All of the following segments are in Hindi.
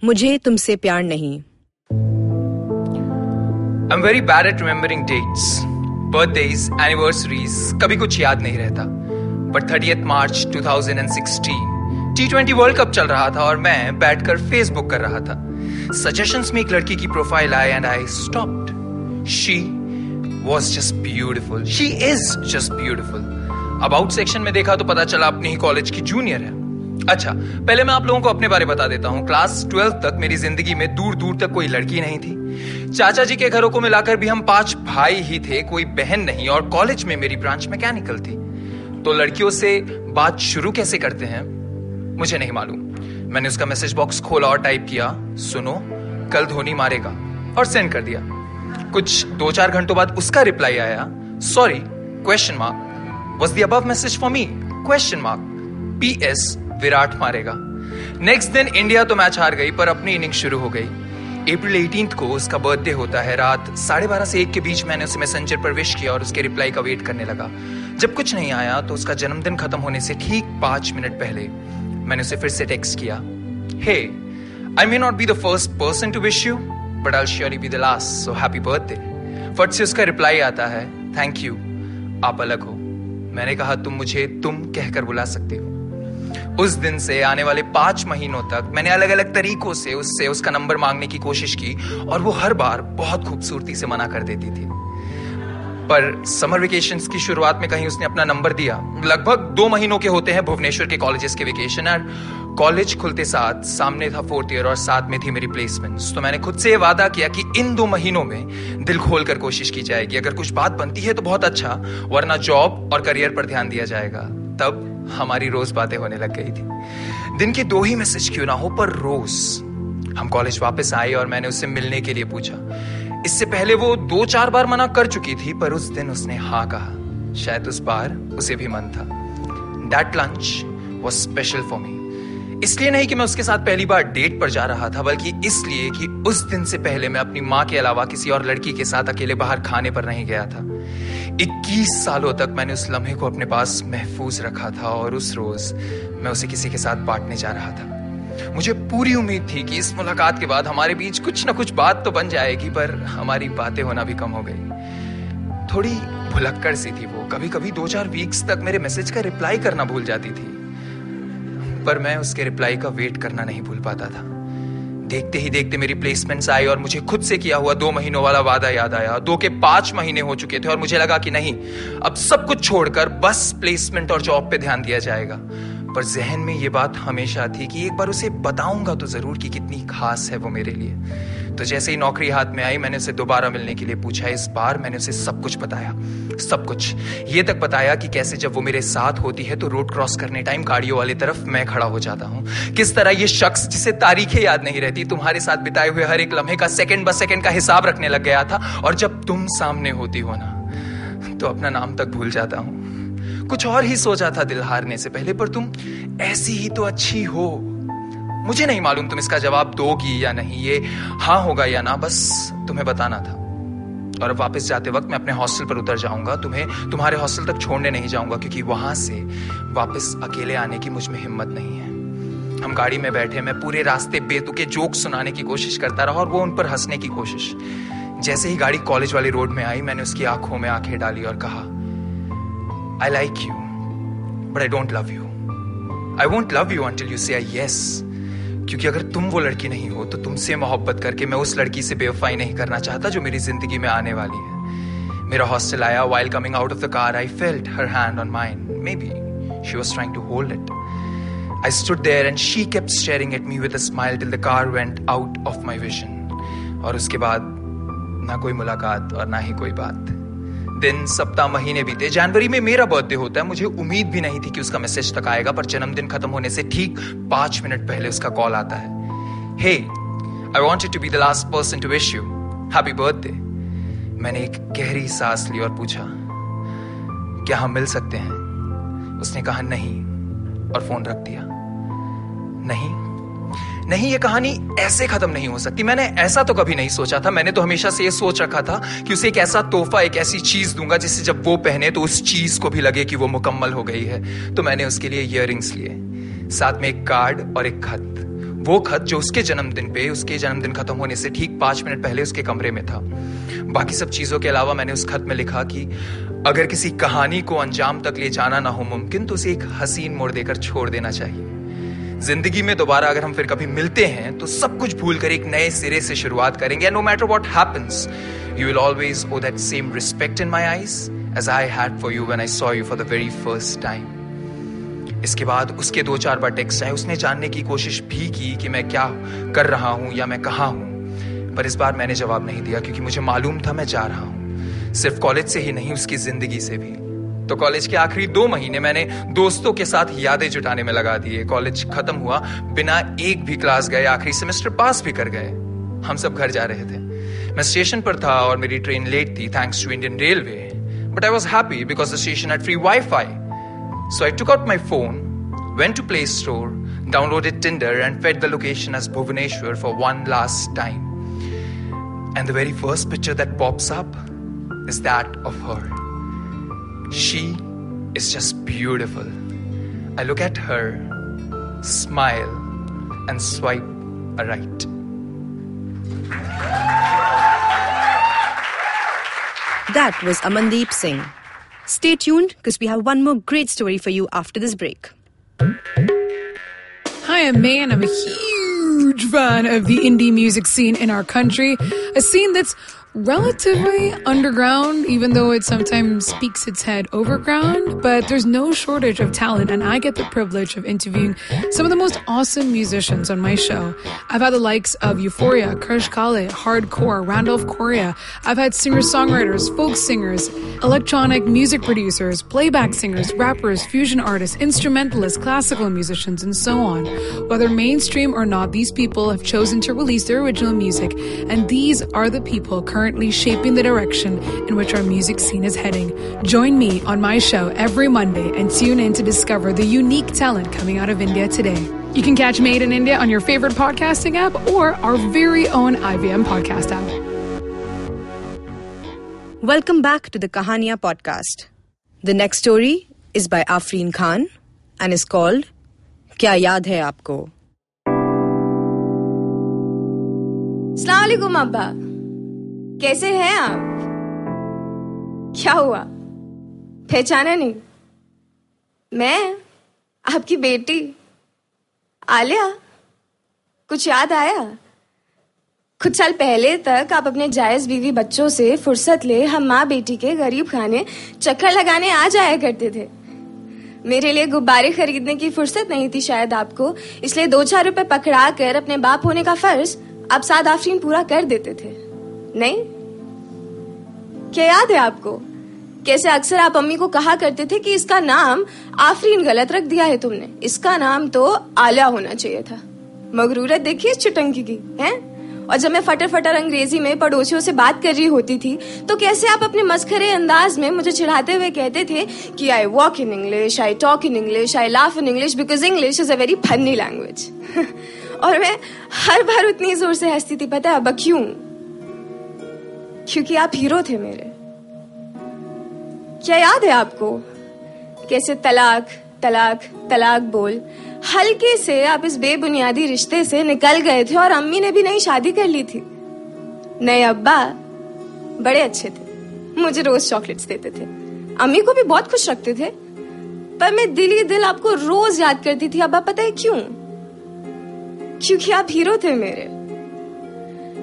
Mujhe Tumse Pyar Nahi. I'm very bad at remembering dates, birthdays, anniversaries, कभी कुछ याद नहीं रहता। But thirty March 2016 T twenty world cup चल रहा था और मैं बैठकर फेसबुक कर रहा था। सजेशंस में एक लड़की की profile I and I stopped she was just beautiful she is just beautiful about section में देखा तो पता चला अपनी ही कॉलेज की जूनियर है। अच्छा पहले मैं आप लोगों को अपने बारे बता देता हूँ। क्लास ट्वेल्थ तक मेरी ज़िंदगी में दूर दूर तक कोई लड़की नहीं थी। चाचा जी के घरों को मिलाकर भी हम पाँच भाई ही थे, कोई बहन नहीं, और कॉलेज में मेरी ब्रांच मैकेनिकल थी। तो लड़कियों से बात शुरू कैसे करते हैं? मुझे नहीं मालूम। मैंने उसका मैसेज बॉक्स खोला और टाइप किया, सुनो, कल धोनी मारेगा। और सेंड कर दिया। कुछ दो चार घंटों बाद उसका रिप्लाई आया, sorry question mark was the above message for me question mark P S Virat मारेगा। नेक्स्ट दिन इंडिया तो मैच हार गई, पर अपनी इनिंग शुरू हो गई। अप्रैल एटीन को उसका बर्थडे होता है। रात साढ़े बारह से एक के बीच मैंने उसे मैसेंजर पर विश किया और उसके रिप्लाई का वेट करने लगा। जब कुछ नहीं आया तो उसका जन्मदिन खत्म होने से ठीक पाँच मिनट पहले मैंने उसे फिर से टेक्स्ट किया। Hey I may not be the first person to wish you but I surely be the last so happy birthday फट से उसका रिप्लाई आता है थैंक यू आप अलग हो। मैंने कहा, तुम मुझे तुम कहकर बुला सकते हो। उस दिन से, आने वाले पाँच महीनों तक मैंने अलग अलग तरीकों से उससे उसका नंबर मांगने की कोशिश की और वो हर बार बहुत खूबसूरती से मना कर देती थी। पर समर वेकेशन की शुरुआत में कहीं उसने अपना नंबर दिया। लगभग दो महीनों के होते हैं भुवनेश्वर के कॉलेजेस के वेकेशन और कॉलेज खुलते साथ सामने था फोर्थ ईयर और साथ में थी मेरी प्लेसमेंट तो मैंने खुद से वादा किया कि इन दो महीनों में दिल खोल कर कोशिश की जाएगी। अगर कुछ बात बनती है तो बहुत अच्छा वरना जॉब और करियर पर ध्यान दिया जाएगा। तब हमारी रोज बातें होने लग गई थी। दिन के दो ही मैसेज क्यों ना हो, पर रोज हम कॉलेज वापस आए और मैंने उससे मिलने के लिए पूछा। इससे पहले वो दो चार बार मना कर चुकी थी, पर उस दिन उसने हाँ कहा। शायद उस बार उसे भी मन था। That lunch was special for me इसलिए नहीं कि मैं उसके साथ पहली बार डेट पर जा रहा था, बल्कि इसलिए कि उस दिन से पहले मैं अपनी माँ के अलावा किसी और लड़की के साथ अकेले बाहर खाने पर नहीं गया था। 21 सालों तक मैंने उस लम्हे को अपने पास महफूज रखा था और उस रोज मैं उसे किसी के साथ बांटने जा रहा था। मुझे पूरी उम्मीद थी कि इस मुलाकात के बाद हमारे बीच कुछ ना कुछ बात तो बन जाएगी, पर हमारी बातें होना भी कम हो गई। थोड़ी भुलक्कड़ सी थी वो। कभी कभी दो चार वीक्स तक मेरे मैसेज का रिप्लाई करना भूल जाती थी। पर मैं उसके रिप्लाई का वेट करना नहीं भूल पाता था। देखते ही देखते मेरी प्लेसमेंट्स आई और मुझे खुद से किया हुआ दो महीनों वाला वादा याद आया। दो के पाँच महीने हो चुके थे और मुझे लगा कि नहीं, अब सब कुछ छोड़कर बस प्लेसमेंट और जॉब पे ध्यान दिया जाएगा। पर जहन में ये बात हमेशा थी कि एक बार उसे बताऊँगा तो ज़रूर कि कितनी खास है वो मेरे लिए। तो जैसे ही नौकरी हाथ में आई, मैंने उसे दोबारा मिलने के लिए पूछा। इस बार मैंने उसे सब कुछ बताया, सब कुछ। ये तक बताया कि कैसे जब वो मेरे साथ होती है तो रोड क्रॉस करने टाइम गाड़ियों वाली तरफ़ मैं खड़ा हो जाता हूँ। किस तरह ये शख्स, जिसे तारीखें याद नहीं रहती, तुम्हारे साथ बिताए हुए हर एक लम्हे का सेकेंड ब सेकंड का हिसाब रखने लग गया था। और जब तुम सामने होती हो ना तो अपना नाम तक भूल जाता हूँ। कुछ और ही सोचा था दिल हारने से पहले, पर तुम ऐसी ही तो अच्छी हो। मुझे नहीं मालूम तुम इसका जवाब दोगी या नहीं। ये हाँ होगा या ना, बस तुम्हें बताना था। और अब वापस जाते वक्त मैं अपने हॉस्टल पर उतर जाऊँगा। तुम्हें तुम्हारे हॉस्टल तक छोड़ने नहीं जाऊँगा, क्योंकि वहाँ से वापस अकेले आने की मुझमें हिम्मत नहीं है। हम गाड़ी में बैठे, मैं पूरे रास्ते बेतुके जोक सुनाने की कोशिश करता रहा और वो उन पर हंसने की कोशिश। जैसे ही गाड़ी कॉलेज वाली रोड में आई, मैंने उसकी आँखों में आँखें डाली और कहा I like you but I don't love you I won't love you until you say I yes क्योंकि अगर तुम वो लड़की नहीं हो तो तुमसे मोहब्बत करके मैं उस लड़की से बेवफाई नहीं करना चाहता जो मेरी ज़िंदगी में आने वाली है। मेरा हॉस्टल आया while coming out of the car I felt her hand on mind maybe she was trying to hold it I stood there and she kept staring at me with a smile till the car went out of my vision. और उसके बाद ना कोई मुलाकात और ना ही कोई बात। दिन, सप्ताह, महीने बीते। जनवरी में मेरा बर्थडे होता है। मुझे उम्मीद भी नहीं थी कि उसका मैसेज तक आएगा, पर जन्मदिन खत्म होने से ठीक पाँच मिनट पहले उसका कॉल आता है। Hey I wanted to be the last person to wish you happy birthday मैंने एक गहरी सांस ली और पूछा, क्या हम मिल सकते हैं? उसने कहा, नहीं, और फ़ोन रख दिया। नहीं नहीं, ये कहानी ऐसे खत्म नहीं हो सकती। मैंने ऐसा तो कभी नहीं सोचा था। मैंने तो हमेशा से ये सोच रखा था कि उसे एक ऐसा तोहफा, एक ऐसी चीज़ दूँगा जिससे जब वो पहने तो उस चीज़ को भी लगे कि वो मुकम्मल हो गई है। तो मैंने उसके लिए इयर लिए। साथ में एक कार्ड और एक खत। वो खत जो उसके जन्मदिन पे, उसके जन्मदिन खत्म होने से ठीक पाँच मिनट पहले उसके कमरे में था। बाकी सब चीज़ों के अलावा मैंने उस खत में लिखा कि अगर किसी कहानी को अंजाम तक ले जाना ना हो मुमकिन तो उसे एक हसीन मोड़ देकर छोड़ देना चाहिए। ज़िंदगी में दोबारा अगर हम फिर कभी मिलते हैं तो सब कुछ भूल कर एक नए सिरे से शुरुआत करेंगे। No matter what happens you will always owe that same respect in my eyes as I had for you when I saw you for the very first time इसके बाद उसके दो चार बार टेक्स्ट आए। उसने जानने की कोशिश भी की कि मैं क्या कर रहा हूँ या मैं कहा हूँ, पर इस बार मैंने जवाब नहीं दिया, क्योंकि मुझे मालूम था मैं जा रहा हूँ। सिर्फ़ कॉलेज से ही नहीं, उसकी ज़िंदगी से भी। तो कॉलेज के आखिरी दो महीने मैंने दोस्तों के साथ यादें जुटाने में लगा दिए कॉलेज खत्म हुआ, बिना एक भी क्लास गए, आखिरी सेमेस्टर पास भी कर गए। हम सब घर जा रहे थे। मैं स्टेशन पर था और मेरी ट्रेन लेट थी thanks to Indian railway but I was happy because the station had free wifi so I took out my phone went to play store download downloaded Tinder and set the location as Bhubaneswar for one last time and the very first picture that pops up is that of her She is just beautiful. I look at her, smile, and swipe a right. That was Amandeep Singh. Stay tuned because we have one more great story for you after this break. Hi, I'm May, and I'm a huge fan of the indie music scene in our country. A scene that's relatively underground, even though it sometimes speaks its head overground. But there's no shortage of talent, and I get the privilege of interviewing some of the most awesome musicians on my show. I've had the likes of Euphoria, Krish Kale, Hardcore, Randolph Correa. I've had singer songwriters, folk singers, electronic music producers, playback singers, rappers, fusion artists, instrumentalists, classical musicians, and so on. Whether mainstream or not, these people have chosen to release their original music, and these are the people currently currently shaping the direction in which our music scene is heading. Join me on my show every Monday and tune in to discover the unique talent coming out of India today. You can catch Made in India on your favorite podcasting app or our very own IBM podcast app. Welcome back to the Kahania podcast. The next story is by Afreen Khan and is called Kya Yaad Hai Aapko? Assalamu alaikum, Abba. कैसे हैं आप? क्या हुआ? पहचाना नहीं। मैं, आपकी बेटी, आलिया, कुछ याद आया? कुछ साल पहले तक आप अपने जायज़ बीवी बच्चों से फुर्सत ले हम माँ बेटी के गरीब खाने चक्कर लगाने आ जाया करते थे। मेरे लिए गुब्बारे खरीदने की फुर्सत नहीं थी शायद आपको, इसलिए दो चार रुपए पकड़ा कर अपने बाप होने का फ़र्ज़ आप साद आफरीन पूरा कर देते थे। नहीं? क्या याद है आपको? कैसे अक्सर आप अम्मी को कहा करते थे कि इसका नाम आफरीन गलत रख दिया है तुमने। इसका नाम तो आलिया होना चाहिए था। मगरूरत देखिए इस चुटंकी की, हैं? और जब मैं फटर फटर अंग्रेज़ी में पड़ोसियों से बात कर रही होती थी तो कैसे आप अपने मस्खरे अंदाज में मुझे चिढ़ाते हुए कहते थे कि I walk in English I talk in English I laugh in English because English is a very funny language और मैं हर बार उतनी ज़ोर से हंसती थी, पता है, अब क्यों? क्योंकि आप हीरो थे मेरे। क्या याद है आपको? कैसे तलाक तलाक तलाक बोल। हल्के से आप इस बेबुनियादी रिश्ते से निकल गए थे और अम्मी ने भी नई शादी कर ली थी। नए अब्बा बड़े अच्छे थे। मुझे रोज चॉकलेट्स देते थे। अम्मी को भी बहुत खुश रखते थे। पर मैं दिल ही दिल आपको रोज याद करती थी। अब्बा पता है क्यों? क्योंकि आप हीरो थे मेरे।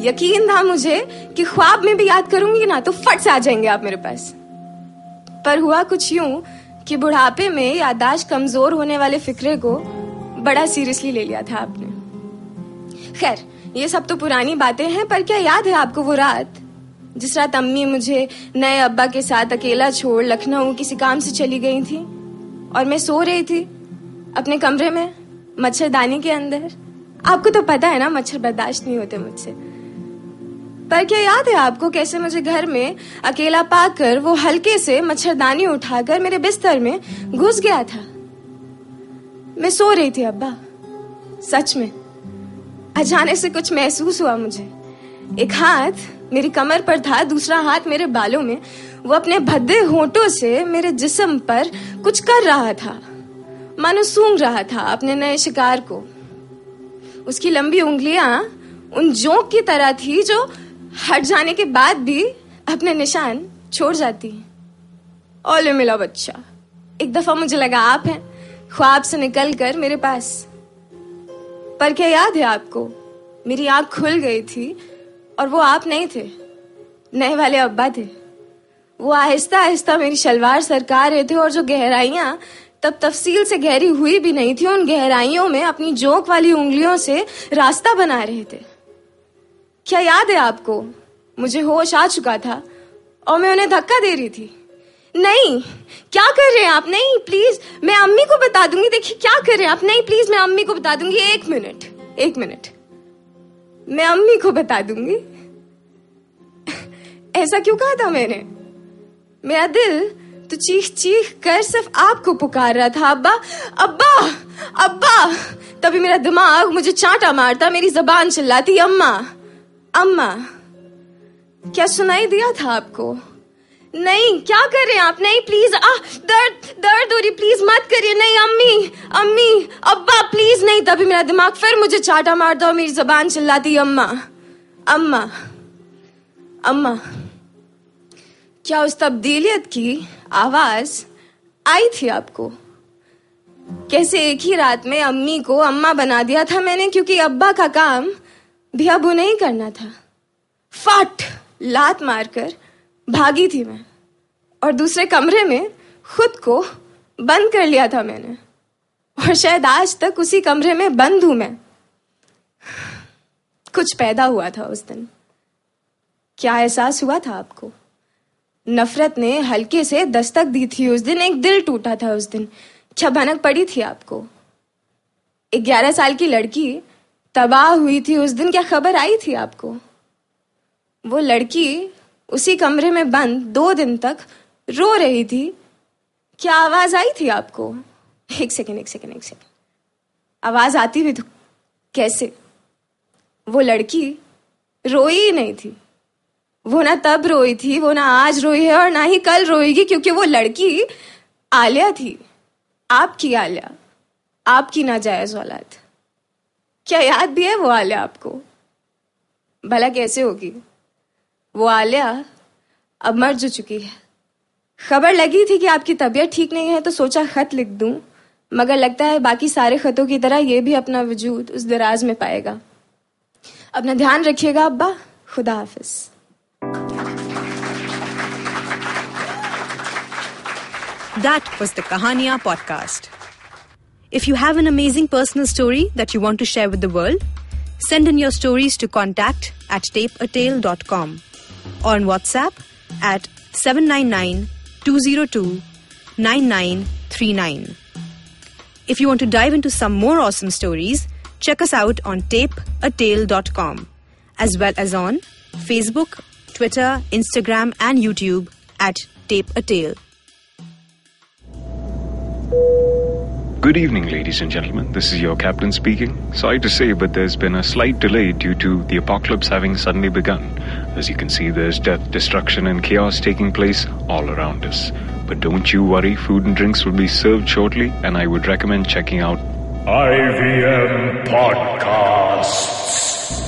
यकीन था मुझे कि ख्वाब में भी याद करूँगी ना तो फट से आ जाएँगे आप मेरे पास। पर हुआ कुछ यूँ कि बुढ़ापे में यादाश्त कमज़ोर होने वाले फिक्रे को बड़ा सीरियसली ले लिया था आपने। खैर, ये सब तो पुरानी बातें हैं, पर क्या याद है आपको वो रात? जिस रात अम्मी मुझे नए अब्बा के साथ अकेला छोड़ लखनऊ किसी काम से चली गई थी और मैं सो रही थी अपने कमरे में, मच्छरदानी के अंदर। आपको तो पता है ना, मच्छर बर्दाश्त नहीं होते मुझसे। पर क्या याद है आपको कैसे मुझे घर में अकेला पाकर वो हल्के से मच्छरदानी उठाकर मेरे बिस्तर में घुस गया था? मैं सो रही थी, अब्बा। सच में अचानक से कुछ महसूस हुआ मुझे। एक हाथ मेरी कमर पर था, दूसरा हाथ मेरे बालों में। वो अपने भद्दे होठों से मेरे जिस्म पर कुछ कर रहा था। मानो सूंघ रहा था अपने नए शिकार को। उसकी लंबी उंगलियाँ उन जोंक की तरह थी जो हट जाने के बाद भी अपने निशान छोड़ जाती है। ओले मिला बच्चा। एक दफ़ा मुझे लगा आप हैं। ख्वाब से निकल कर मेरे पास। पर क्या याद है आपको? मेरी आँख खुल गई थी और वो आप नहीं थे। नए वाले अब्बा थे। वो आहिस्ता आहिस्ता मेरी शलवार सरका रहे थे और जो गहराइयाँ तब तफसील से गहरी हुई भी नहीं थी, उन गहराइयों में अपनी जोक वाली उंगलियों से रास्ता बना रहे थे। क्या याद है आपको? मुझे होश आ चुका था और मैं उन्हें धक्का दे रही थी। नहीं, क्या कर रहे हैं आप? नहीं प्लीज़ मैं अम्मी को बता दूँगी। देखिए, क्या कर रहे हैं आप? नहीं प्लीज़ मैं अम्मी को बता दूँगी। एक मिनट एक मिनट। मैं अम्मी को बता दूँगी। ऐसा क्यों कहा था मैंने? मेरा दिल तो चीख चीख कर सिर्फ़ आपको पुकार रहा था, अब्बा। अब्बा अब्बा, तभी मेरा दिमाग मुझे चांटा मारता, मेरी जबान चिल्लाती, अम्मा। अम्मा, क्या सुनाई दिया था आपको? नहीं, क्या कर रहे हैं आप? नहीं प्लीज़ आ दर्द दर्द हो रही प्लीज़ मत करिए। नहीं, अम्मी अम्मी, अब्बा प्लीज़ नहीं, तभी मेरा दिमाग फिर मुझे चाटा मारता और मेरी जबान चिल्लाती अम्मा। अम्मा अम्मा, क्या उस तब्दीलियत की आवाज़ आई थी आपको? कैसे एक ही रात में अम्मी को अम्मा बना दिया था मैंने, क्योंकि अब्बा का काम भी अब नहीं करना था। फट, लात मारकर भागी थी मैं और दूसरे कमरे में खुद को बंद कर लिया था मैंने और शायद आज तक उसी कमरे में बंद हूँ मैं। कुछ पैदा हुआ था उस दिन। क्या एहसास हुआ था आपको? नफरत ने हल्के से दस्तक दी थी उस दिन। एक दिल टूटा था उस दिन। भनक पड़ी थी आपको। ग्यारह साल की लड़की तबाह हुई थी, उस दिन क्या खबर आई थी आपको? वो लड़की उसी कमरे में बंद दो दिन तक रो रही थी। क्या आवाज़ आई थी आपको? एक सेकेंड एक सेकेंड एक सेकेंड आवाज़ आती हुई तो कैसे? वो लड़की रोई ही नहीं थी। वो ना तब रोई थी, वो ना आज रोई है और ना ही कल रोएगी, क्योंकि वो लड़की आलिया थी। आपकी आलिया, आपकी नाजायज औलाद। क्या याद भी है वो आलिया आपको? भला कैसे होगी? वो आलिया अब मर जो चुकी है। खबर लगी थी कि आपकी तबीयत ठीक नहीं है तो सोचा खत लिख दूँ, मगर लगता है बाकी सारे खतों की तरह ये भी अपना वजूद उस दराज में पाएगा। अपना ध्यान रखिएगा, अब्बा। खुदा हाफिज। That was the Kahania podcast. If you have an amazing personal story that you want to share with the world, send in your stories to contact at tapeatale.com or on WhatsApp at 799 202 9939. If you want to dive into some more awesome stories, check us out on tapeatale.com as well as on Facebook, Twitter, Instagram, and YouTube at Tape a Tale. Good evening, ladies and gentlemen. This is your captain speaking. Sorry to say, but there's been a slight delay due to the apocalypse having suddenly begun. As you can see, there's death, destruction, and chaos taking place all around us. But don't you worry, food and drinks will be served shortly, and I would recommend checking out IVM Podcasts.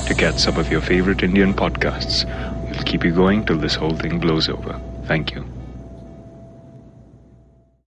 to get some of your favorite Indian podcasts. We'll keep you going till this whole thing blows over. Thank you.